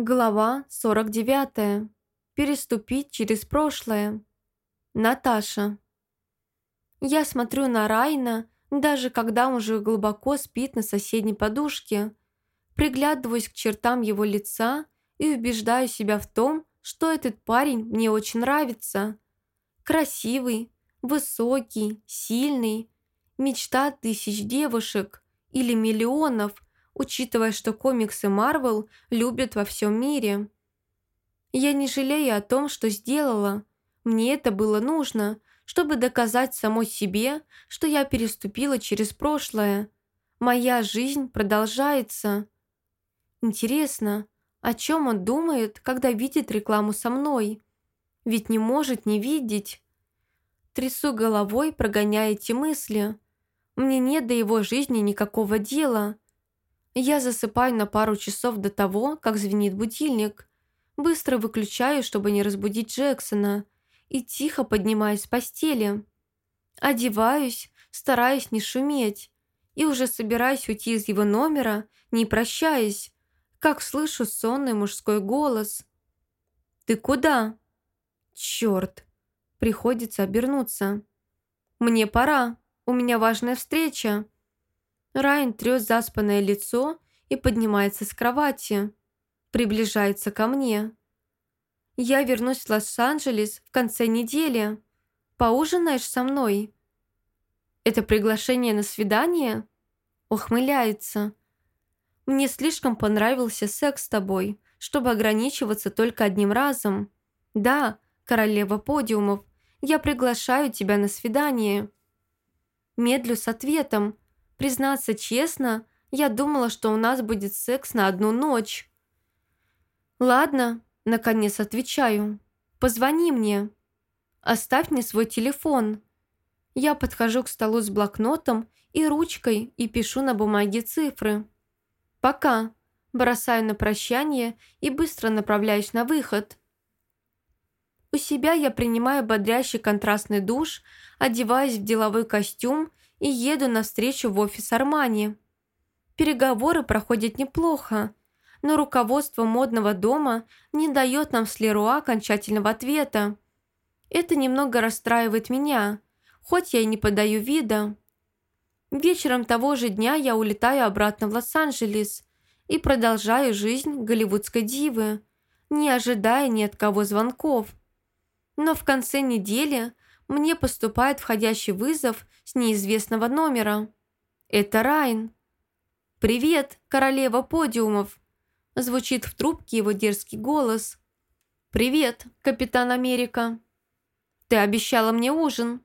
Глава 49. Переступить через прошлое. Наташа. Я смотрю на Райна, даже когда он уже глубоко спит на соседней подушке, приглядываюсь к чертам его лица и убеждаю себя в том, что этот парень мне очень нравится. Красивый, высокий, сильный, мечта тысяч девушек или миллионов – учитывая, что комиксы Марвел любят во всем мире. Я не жалею о том, что сделала. Мне это было нужно, чтобы доказать самой себе, что я переступила через прошлое. Моя жизнь продолжается. Интересно, о чем он думает, когда видит рекламу со мной? Ведь не может не видеть. Трясу головой, прогоняя эти мысли. Мне нет до его жизни никакого дела. Я засыпаю на пару часов до того, как звенит будильник. Быстро выключаю, чтобы не разбудить Джексона, и тихо поднимаюсь с постели. Одеваюсь, стараюсь не шуметь, и уже собираюсь уйти из его номера, не прощаясь, как слышу сонный мужской голос. «Ты куда?» «Черт!» Приходится обернуться. «Мне пора, у меня важная встреча». Райан трет заспанное лицо и поднимается с кровати. Приближается ко мне. «Я вернусь в Лос-Анджелес в конце недели. Поужинаешь со мной?» «Это приглашение на свидание?» Ухмыляется. «Мне слишком понравился секс с тобой, чтобы ограничиваться только одним разом. Да, королева подиумов, я приглашаю тебя на свидание». Медлю с ответом, Признаться честно, я думала, что у нас будет секс на одну ночь. «Ладно», – наконец отвечаю. «Позвони мне. Оставь мне свой телефон». Я подхожу к столу с блокнотом и ручкой и пишу на бумаге цифры. «Пока», – бросаю на прощание и быстро направляюсь на выход. У себя я принимаю бодрящий контрастный душ, одеваюсь в деловой костюм и еду навстречу в офис Армани. Переговоры проходят неплохо, но руководство модного дома не дает нам с Леруа окончательного ответа. Это немного расстраивает меня, хоть я и не подаю вида. Вечером того же дня я улетаю обратно в Лос-Анджелес и продолжаю жизнь голливудской дивы, не ожидая ни от кого звонков. Но в конце недели мне поступает входящий вызов с неизвестного номера. Это Райн. «Привет, королева подиумов!» Звучит в трубке его дерзкий голос. «Привет, капитан Америка!» «Ты обещала мне ужин?»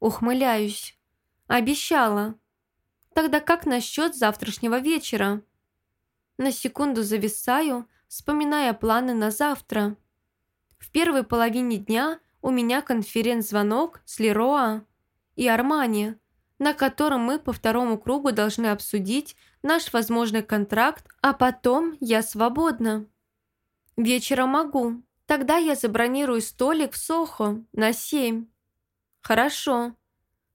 Ухмыляюсь. «Обещала. Тогда как насчет завтрашнего вечера?» На секунду зависаю, вспоминая планы на завтра. В первой половине дня у меня конференц-звонок с Лероа и Армани, на котором мы по второму кругу должны обсудить наш возможный контракт, а потом я свободна. Вечером могу. Тогда я забронирую столик в Сохо на семь. Хорошо.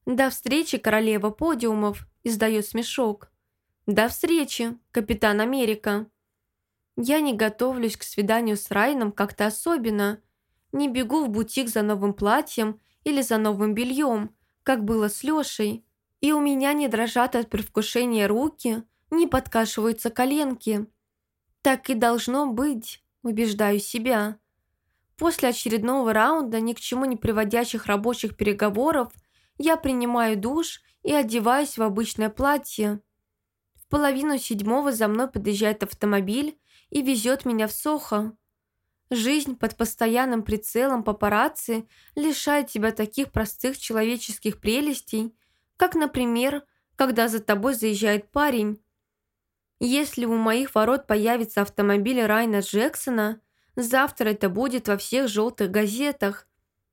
До встречи, королева подиумов, издает смешок. До встречи, капитан Америка. Я не готовлюсь к свиданию с Райном как-то особенно – не бегу в бутик за новым платьем или за новым бельем, как было с Лешей. И у меня не дрожат от предвкушения руки, не подкашиваются коленки. Так и должно быть, убеждаю себя. После очередного раунда ни к чему не приводящих рабочих переговоров я принимаю душ и одеваюсь в обычное платье. В половину седьмого за мной подъезжает автомобиль и везет меня в Сохо. Жизнь под постоянным прицелом папарацци лишает тебя таких простых человеческих прелестей, как, например, когда за тобой заезжает парень. Если у моих ворот появится автомобиль Райна Джексона, завтра это будет во всех желтых газетах.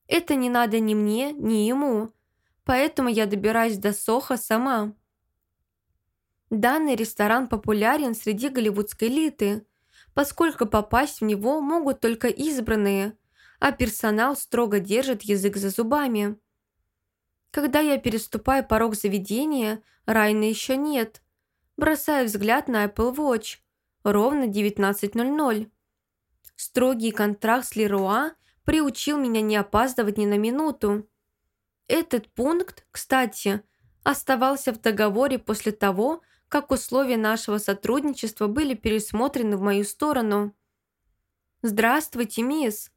Это не надо ни мне, ни ему. Поэтому я добираюсь до Соха сама. Данный ресторан популярен среди голливудской элиты – поскольку попасть в него могут только избранные, а персонал строго держит язык за зубами. Когда я переступаю порог заведения, Райна еще нет. Бросаю взгляд на Apple Watch. Ровно 19.00. строгий контракт с Леруа приучил меня не опаздывать ни на минуту. Этот пункт, кстати, оставался в договоре после того, как условия нашего сотрудничества были пересмотрены в мою сторону. «Здравствуйте, мисс!»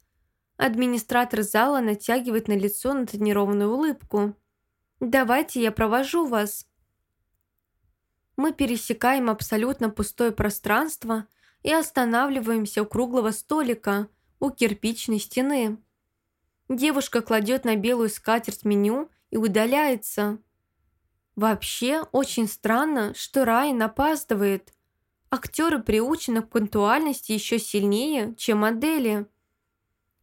Администратор зала натягивает на лицо натренированную улыбку. «Давайте я провожу вас». Мы пересекаем абсолютно пустое пространство и останавливаемся у круглого столика, у кирпичной стены. Девушка кладет на белую скатерть меню и удаляется. Вообще, очень странно, что Райан опаздывает. Актеры приучены к пунктуальности еще сильнее, чем модели.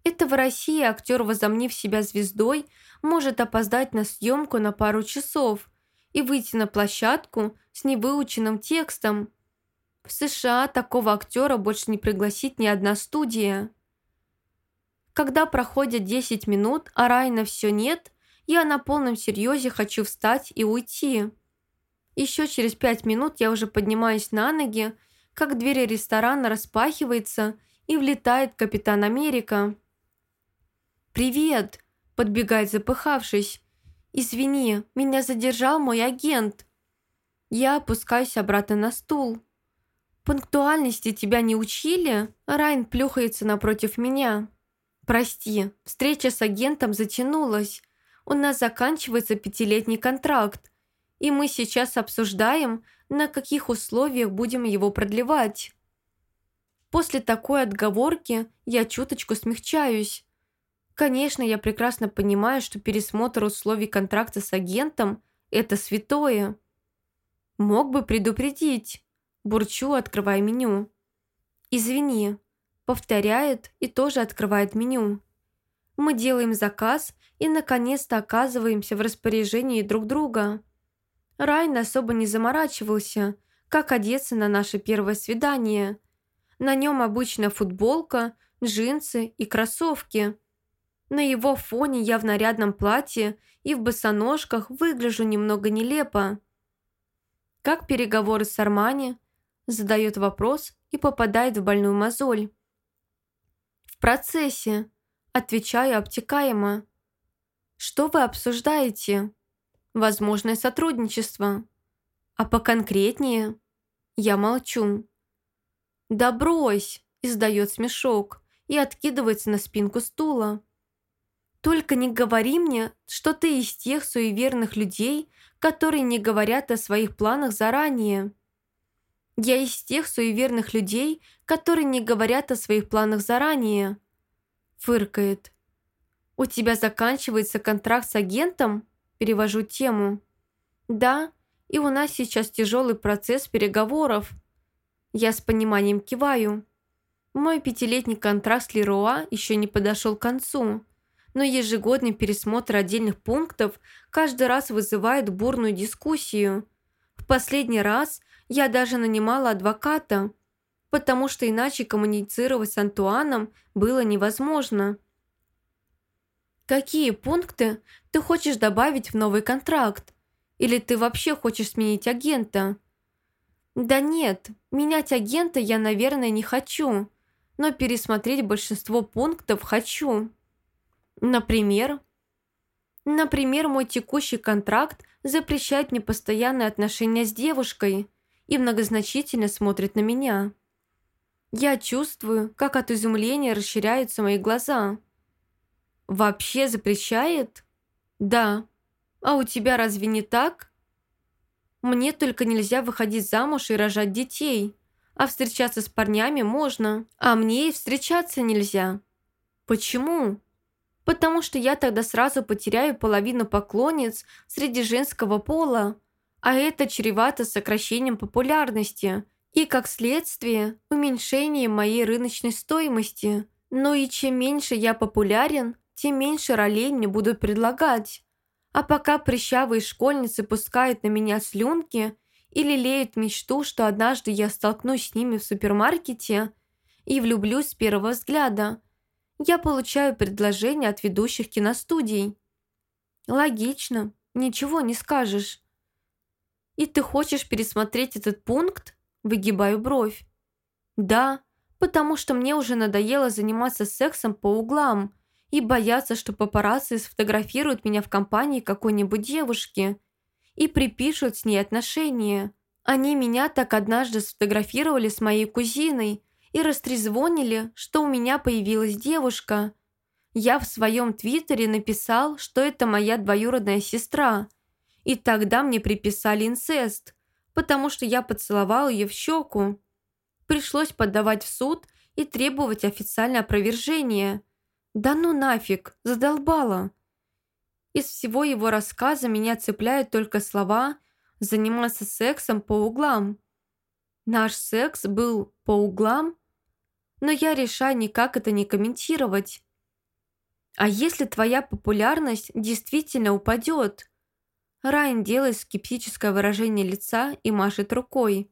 Это в России актер, возомнив себя звездой, может опоздать на съемку на пару часов и выйти на площадку с невыученным текстом. В США такого актера больше не пригласит ни одна студия. Когда проходят 10 минут, а Райна все нет, я на полном серьезе хочу встать и уйти. Еще через пять минут я уже поднимаюсь на ноги, как дверь ресторана распахивается и влетает Капитан Америка. «Привет!» – подбегает запыхавшись. «Извини, меня задержал мой агент». Я опускаюсь обратно на стул. «Пунктуальности тебя не учили?» Райн плюхается напротив меня. «Прости, встреча с агентом затянулась. У нас заканчивается пятилетний контракт, и мы сейчас обсуждаем, на каких условиях будем его продлевать». После такой отговорки я чуточку смягчаюсь. Конечно, я прекрасно понимаю, что пересмотр условий контракта с агентом – это святое. Мог бы предупредить. Бурчу, открывая меню. «Извини», повторяет и тоже открывает меню. Мы делаем заказ и наконец-то оказываемся в распоряжении друг друга. Райан особо не заморачивался, как одеться на наше первое свидание. На нем обычная футболка, джинсы и кроссовки. На его фоне я в нарядном платье и в босоножках выгляжу немного нелепо. Как переговоры с Армани? Задает вопрос и попадает в больную мозоль. В процессе. Отвечаю обтекаемо. Что вы обсуждаете? Возможное сотрудничество. А поконкретнее? Я молчу. Да брось, издает смешок и откидывается на спинку стула. Только не говори мне, что ты из тех суеверных людей, которые не говорят о своих планах заранее. Я из тех суеверных людей, которые не говорят о своих планах заранее. Фыркает. У тебя заканчивается контракт с агентом? Перевожу тему. Да, и у нас сейчас тяжелый процесс переговоров. Я с пониманием киваю. Мой пятилетний контракт с Леруа еще не подошел к концу но ежегодный пересмотр отдельных пунктов каждый раз вызывает бурную дискуссию. В последний раз я даже нанимала адвоката, потому что иначе коммуницировать с Антуаном было невозможно. Какие пункты ты хочешь добавить в новый контракт? Или ты вообще хочешь сменить агента? Да нет, менять агента я, наверное, не хочу, но пересмотреть большинство пунктов хочу. Например? Например, мой текущий контракт запрещает мне постоянные отношения с девушкой и многозначительно смотрит на меня. Я чувствую, как от изумления расширяются мои глаза. «Вообще запрещает?» «Да. А у тебя разве не так?» «Мне только нельзя выходить замуж и рожать детей, а встречаться с парнями можно, а мне и встречаться нельзя». «Почему?» потому что я тогда сразу потеряю половину поклонниц среди женского пола, а это чревато сокращением популярности и, как следствие, уменьшением моей рыночной стоимости. Но и чем меньше я популярен, тем меньше ролей мне будут предлагать. А пока прыщавые школьницы пускают на меня слюнки или леют мечту, что однажды я столкнусь с ними в супермаркете и влюблюсь с первого взгляда – я получаю предложения от ведущих киностудий. Логично, ничего не скажешь. И ты хочешь пересмотреть этот пункт? Выгибаю бровь. Да, потому что мне уже надоело заниматься сексом по углам и бояться, что папарацци сфотографируют меня в компании какой-нибудь девушки и припишут с ней отношения. Они меня так однажды сфотографировали с моей кузиной и растрезвонили, что у меня появилась девушка. Я в своем твиттере написал, что это моя двоюродная сестра, и тогда мне приписали инцест, потому что я поцеловал ее в щеку. Пришлось подавать в суд и требовать официальное опровержение. Да ну нафиг, задолбало. Из всего его рассказа меня цепляют только слова «заниматься сексом по углам». Наш секс был по углам, но я решаю никак это не комментировать. А если твоя популярность действительно упадет? Райан делает скептическое выражение лица и машет рукой.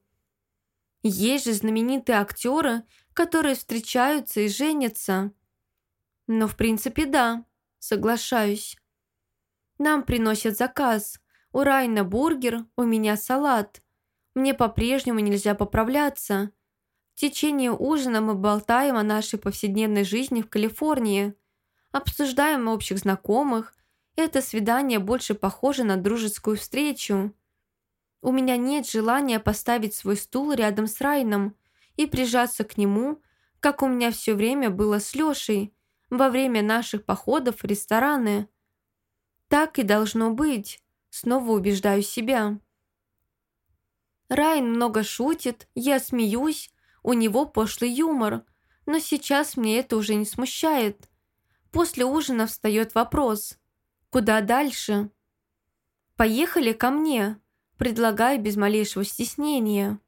Есть же знаменитые актеры, которые встречаются и женятся. Но в принципе да, соглашаюсь. Нам приносят заказ. У Райна бургер, у меня салат. Мне по-прежнему нельзя поправляться. В течение ужина мы болтаем о нашей повседневной жизни в Калифорнии. Обсуждаем общих знакомых. Это свидание больше похоже на дружескую встречу. У меня нет желания поставить свой стул рядом с Райном и прижаться к нему, как у меня все время было с Лешей во время наших походов в рестораны. Так и должно быть, снова убеждаю себя. Райан много шутит, я смеюсь, у него пошлый юмор, но сейчас мне это уже не смущает. После ужина встает вопрос, куда дальше? Поехали ко мне, предлагаю без малейшего стеснения.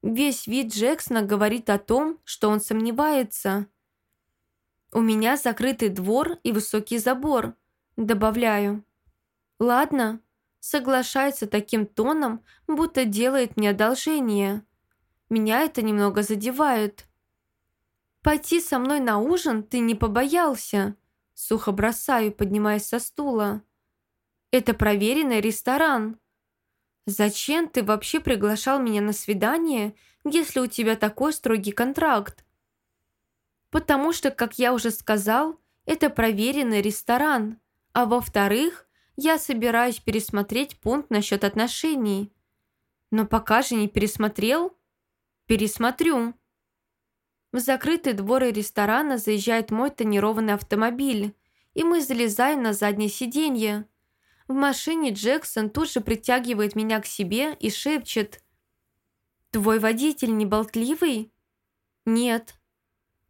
Весь вид Джексона говорит о том, что он сомневается. «У меня закрытый двор и высокий забор», добавляю. «Ладно», соглашается таким тоном, будто делает мне одолжение. Меня это немного задевает. «Пойти со мной на ужин ты не побоялся», сухо бросаю, поднимаясь со стула. «Это проверенный ресторан». «Зачем ты вообще приглашал меня на свидание, если у тебя такой строгий контракт?» «Потому что, как я уже сказал, это проверенный ресторан, а во-вторых, я собираюсь пересмотреть пункт насчет отношений». «Но пока же не пересмотрел?» «Пересмотрю». В закрытый двор ресторана заезжает мой тонированный автомобиль, и мы залезаем на заднее сиденье. В машине Джексон тут же притягивает меня к себе и шепчет. «Твой водитель не болтливый?» «Нет».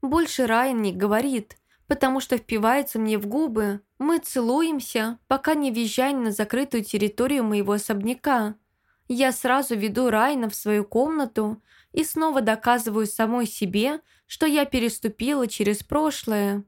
Больше Райан не говорит, потому что впивается мне в губы. Мы целуемся, пока не въезжаем на закрытую территорию моего особняка. Я сразу веду Райана в свою комнату и снова доказываю самой себе, что я переступила через прошлое.